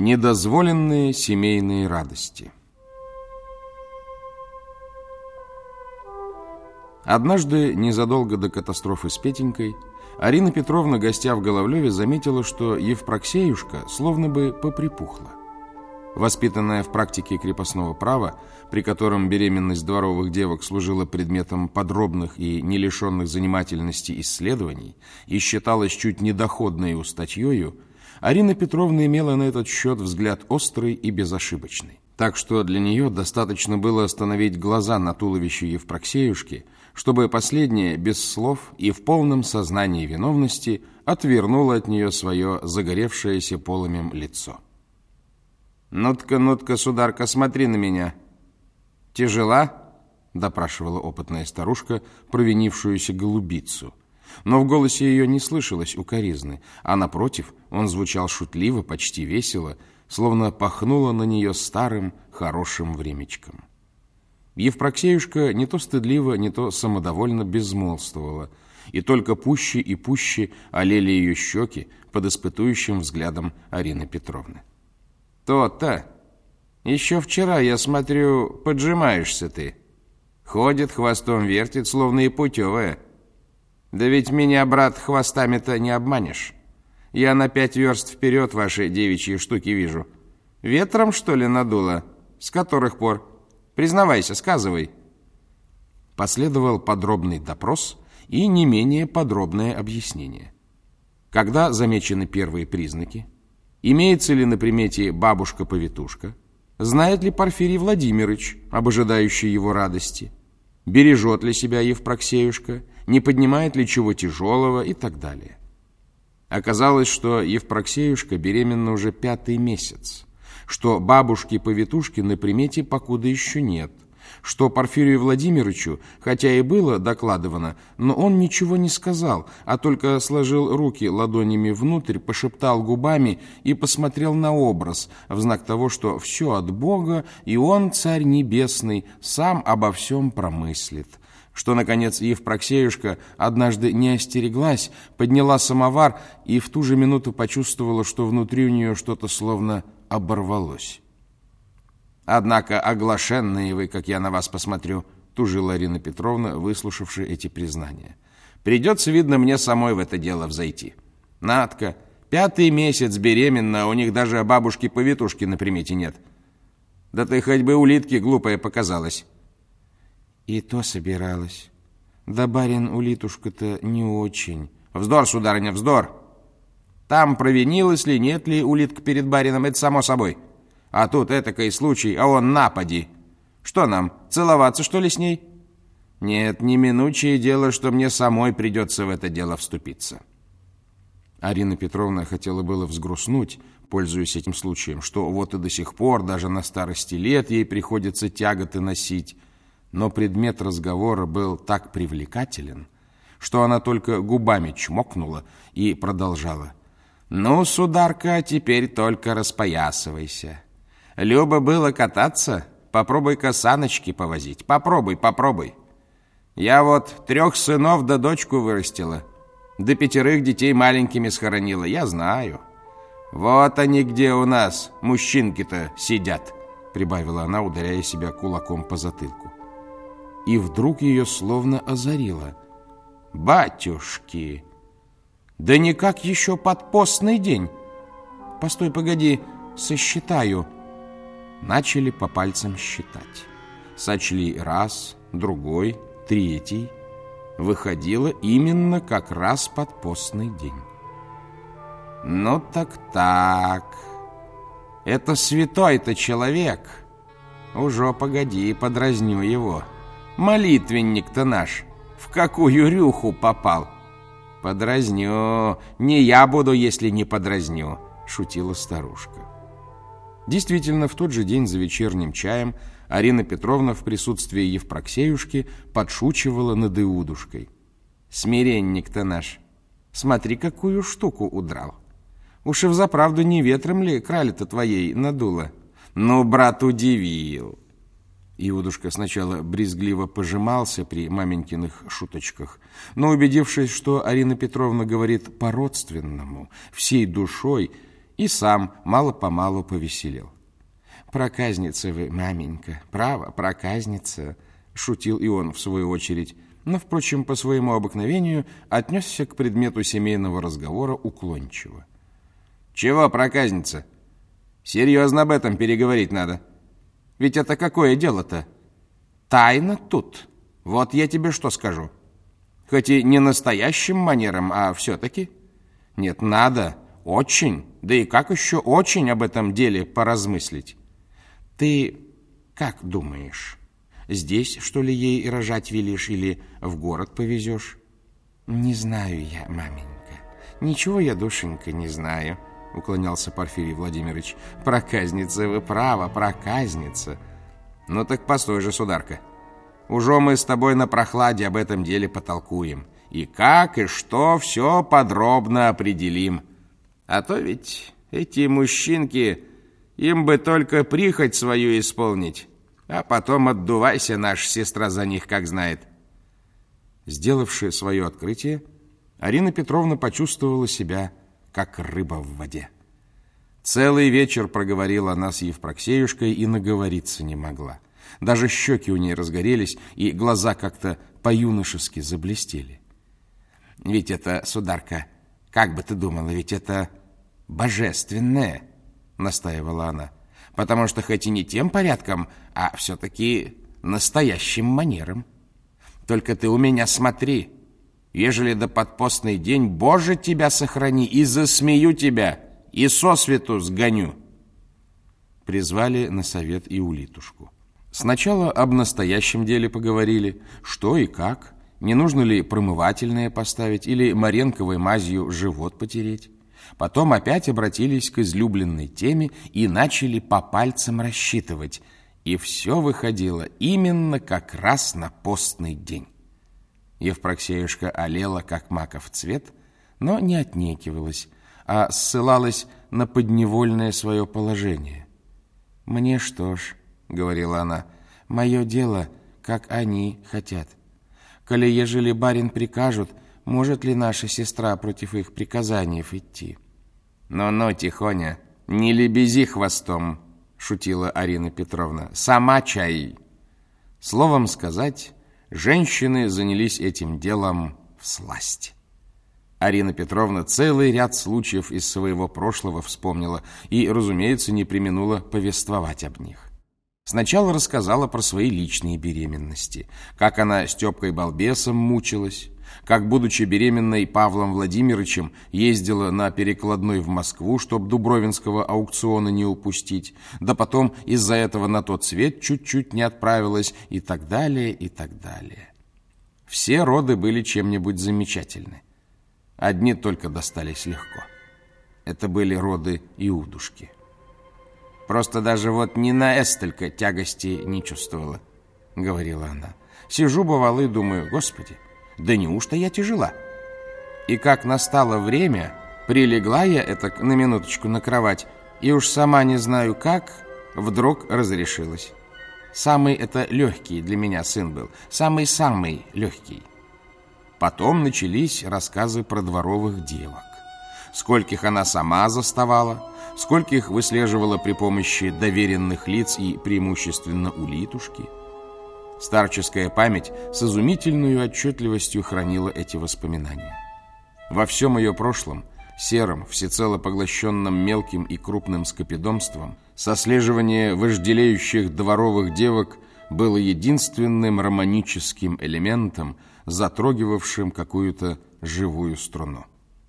Недозволенные семейные радости Однажды, незадолго до катастрофы с Петенькой, Арина Петровна, гостя в Головлеве, заметила, что Евпроксеюшка словно бы поприпухла. Воспитанная в практике крепостного права, при котором беременность дворовых девок служила предметом подробных и не лишенных занимательности исследований и считалась чуть недоходной у статьёю, Арина Петровна имела на этот счет взгляд острый и безошибочный. Так что для нее достаточно было остановить глаза на туловище Евпроксеюшки, чтобы последняя без слов и в полном сознании виновности отвернула от нее свое загоревшееся полымем лицо. «Ну-тка, ну-тка, сударка, смотри на меня. Тяжела?» — допрашивала опытная старушка провинившуюся голубицу — но в голосе ее не слышалось укоризны, а напротив, он звучал шутливо, почти весело, словно пахнуло на нее старым, хорошим времечком. Евпроксеюшка не то стыдливо, не то самодовольно безмолвствовала, и только пуще и пуще олели ее щеки под испытующим взглядом Арины Петровны. «То-то! Еще вчера, я смотрю, поджимаешься ты. Ходит, хвостом вертит, словно и путевая». Да ведь меня, брат, хвостами-то не обманешь. Я на пять верст вперед ваши девичьи штуки вижу. Ветром, что ли, надуло? С которых пор? Признавайся, сказывай. Последовал подробный допрос и не менее подробное объяснение. Когда замечены первые признаки? Имеется ли на примете бабушка-повитушка? Знает ли Порфирий Владимирович об ожидающей его радости? Бережет ли себя Евпроксеюшка? не поднимает ли чего тяжелого и так далее. Оказалось, что Евпроксеюшка беременна уже пятый месяц, что бабушки-повитушки на примете покуда еще нет, что Порфирию Владимировичу, хотя и было докладывано, но он ничего не сказал, а только сложил руки ладонями внутрь, пошептал губами и посмотрел на образ, в знак того, что все от Бога, и он, Царь Небесный, сам обо всем промыслит что, наконец, Евпроксеюшка однажды не остереглась, подняла самовар и в ту же минуту почувствовала, что внутри у нее что-то словно оборвалось. «Однако оглашенные вы, как я на вас посмотрю», — тужила Арина Петровна, выслушавши эти признания. «Придется, видно, мне самой в это дело взойти. Надка, пятый месяц беременна, у них даже бабушки-повитушки на примете нет. Да ты хоть бы улитки глупая показалась». И то собиралась. Да барин улитушка-то не очень. Вздор, сударыня, вздор. Там провинилась ли, нет ли улитка перед барином, это само собой. А тут этакой случай, а он напади. Что нам, целоваться, что ли, с ней? Нет, неминучее дело, что мне самой придется в это дело вступиться. Арина Петровна хотела было взгрустнуть, пользуясь этим случаем, что вот и до сих пор, даже на старости лет, ей приходится тяготы носить, но предмет разговора был так привлекателен, что она только губами чмокнула и продолжала. «Ну, сударка, теперь только распоясывайся. Любо было кататься, попробуй-ка саночки повозить. Попробуй, попробуй. Я вот трех сынов да дочку вырастила, до пятерых детей маленькими схоронила, я знаю. Вот они где у нас, мужчинки-то, сидят», прибавила она, ударяя себя кулаком по затылку и вдруг ее словно озарило. «Батюшки! Да никак еще под постный день! Постой, погоди, сосчитаю!» Начали по пальцам считать. Сочли раз, другой, третий. Выходило именно как раз под постный день. «Ну так-так, это святой-то человек!» «Уже погоди, подразню его!» Молитвенник-то наш в какую рюху попал? Подразню. Не я буду, если не подразню, шутила старушка. Действительно, в тот же день за вечерним чаем Арина Петровна в присутствии Евпроксеюшки подшучивала над Иудушкой. «Смиренник-то наш! Смотри, какую штуку удрал! Уж и взаправду не ветром ли крали-то твоей надуло? Ну, брат, удивил!» Иудушка сначала брезгливо пожимался при маменькиных шуточках, но, убедившись, что Арина Петровна говорит по-родственному, всей душой, и сам мало-помалу повеселел. «Проказница вы, маменька, право, проказница», — шутил и он в свою очередь, но, впрочем, по своему обыкновению отнесся к предмету семейного разговора уклончиво. «Чего, проказница? Серьезно об этом переговорить надо. Ведь это какое дело-то? Тайна тут. Вот я тебе что скажу. Хоть и не настоящим манером, а все-таки. Нет, надо, очень, да и как еще очень об этом деле поразмыслить. Ты как думаешь, здесь, что ли, ей рожать велишь или в город повезешь? Не знаю я, маменька. Ничего я, душенька, не знаю, уклонялся Порфирий Владимирович. Проказница вы право, проказница. Ну так постой же, сударка. Уже мы с тобой на прохладе об этом деле потолкуем. И как, и что, все подробно определим. А то ведь эти мужчинки, им бы только прихоть свою исполнить, а потом отдувайся, наша сестра за них, как знает. Сделавши свое открытие, Арина Петровна почувствовала себя, как рыба в воде. Целый вечер проговорила она с Евпроксеюшкой и наговориться не могла. Даже щеки у ней разгорелись, и глаза как-то по-юношески заблестели. Ведь это, сударка, как бы ты думала, ведь это божественное, настаивала она, потому что хоть и не тем порядком, а все-таки настоящим манером. Только ты у меня смотри, ежели до подпостный день, Боже, тебя сохрани, и засмею тебя, и сосвету сгоню. Призвали на совет и улитушку. Сначала об настоящем деле поговорили, что и как, не нужно ли промывательное поставить или маренковой мазью живот потереть. Потом опять обратились к излюбленной теме и начали по пальцам рассчитывать. И все выходило именно как раз на постный день. Евпроксеюшка олела, как маков цвет, но не отнекивалась, а ссылалась на подневольное свое положение. «Мне что ж», — говорила она, — «мое дело, как они хотят. Коли ежели барин прикажут, может ли наша сестра против их приказаний идти? «Ну-ну, Тихоня, не лебези хвостом», — шутила Арина Петровна. «Сама чай». Словом сказать, женщины занялись этим делом в сласть. Арина Петровна целый ряд случаев из своего прошлого вспомнила и, разумеется, не применула повествовать об них. Сначала рассказала про свои личные беременности, как она Степкой Балбесом мучилась, как, будучи беременной Павлом Владимировичем, ездила на перекладной в Москву, чтобы Дубровинского аукциона не упустить, да потом из-за этого на тот свет чуть-чуть не отправилась и так далее, и так далее. Все роды были чем-нибудь замечательны. Одни только достались легко. Это были роды Иудушки. Просто даже вот ни на эстолько тягости не чувствовала, говорила она. Сижу, бывало, и думаю, господи, да неужто я тяжела? И как настало время, прилегла я это на минуточку на кровать, и уж сама не знаю как, вдруг разрешилась. Самый это легкий для меня сын был, самый-самый легкий. Потом начались рассказы про дворовых девок. Скольких она сама заставала, скольких выслеживала при помощи доверенных лиц и преимущественно улитушки. Старческая память с изумительной отчетливостью хранила эти воспоминания. Во всем ее прошлом, сером, всецело поглощенном мелким и крупным скопидомством, сослеживание вожделеющих дворовых девок было единственным романическим элементом, затрогивавшим какую-то живую струну.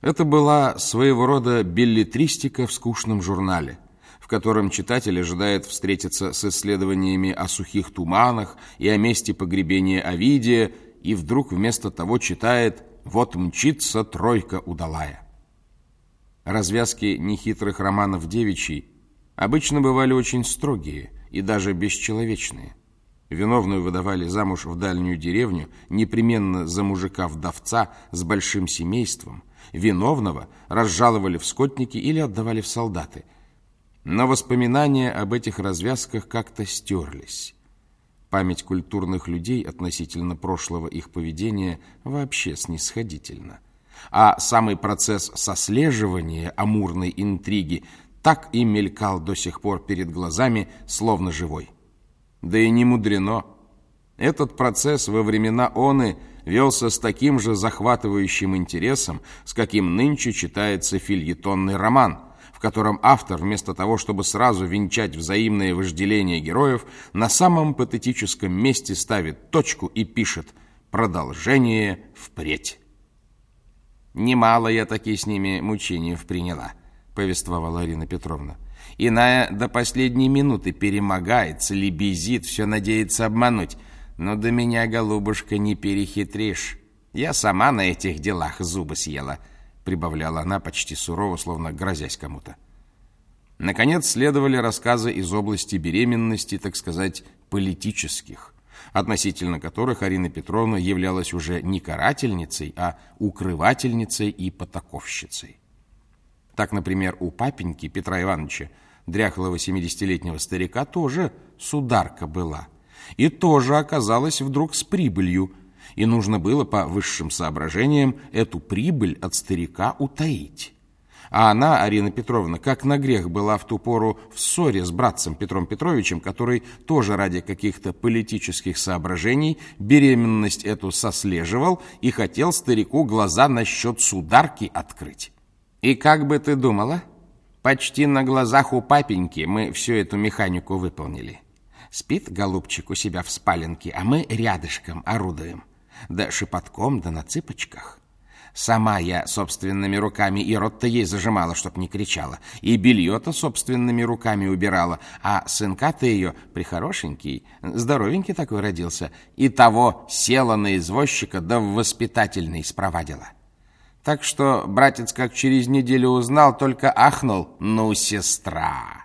Это была своего рода билетристика в скучном журнале, в котором читатель ожидает встретиться с исследованиями о сухих туманах и о месте погребения Овидия, и вдруг вместо того читает «Вот мчится тройка удалая». Развязки нехитрых романов девичьей обычно бывали очень строгие и даже бесчеловечные. Виновную выдавали замуж в дальнюю деревню, непременно за мужика-вдовца с большим семейством – Виновного разжаловали в скотники или отдавали в солдаты. Но воспоминания об этих развязках как-то стерлись. Память культурных людей относительно прошлого их поведения вообще снисходительна. а самый процесс сослеживания амурной интриги так и мелькал до сих пор перед глазами, словно живой. Да и не мудрено. Этот процесс во времена оны велся с таким же захватывающим интересом, с каким нынче читается фильетонный роман, котором автор, вместо того, чтобы сразу венчать взаимное вожделение героев, на самом патетическом месте ставит точку и пишет «Продолжение впредь». «Немало я таки с ними мучений приняла», — повествовала Арина Петровна. «Иная до последней минуты перемогается, лебезит, все надеется обмануть». Но до меня, голубушка, не перехитришь. Я сама на этих делах зубы съела, прибавляла она почти сурово, словно грозясь кому-то. Наконец следовали рассказы из области беременности, так сказать, политических, относительно которых Арина Петровна являлась уже не карательницей, а укрывательницей и потаковщицей. Так, например, у папеньки Петра Ивановича, дряхлого 70-летнего старика, тоже сударка была – и тоже оказалась вдруг с прибылью, и нужно было по высшим соображениям эту прибыль от старика утаить. А она, Арина Петровна, как на грех была в ту пору в ссоре с братцем Петром Петровичем, который тоже ради каких-то политических соображений беременность эту сослеживал и хотел старику глаза насчет сударки открыть. И как бы ты думала, почти на глазах у папеньки мы всю эту механику выполнили. Спит голубчик у себя в спаленке, а мы рядышком орудуем. Да шепотком, да на цыпочках. Сама я собственными руками и рот-то ей зажимала, чтоб не кричала. И белье-то собственными руками убирала. А сынка-то ее прихорошенький, здоровенький такой родился. И того села на извозчика, да в воспитательный спровадила. Так что братец как через неделю узнал, только ахнул «Ну, сестра!»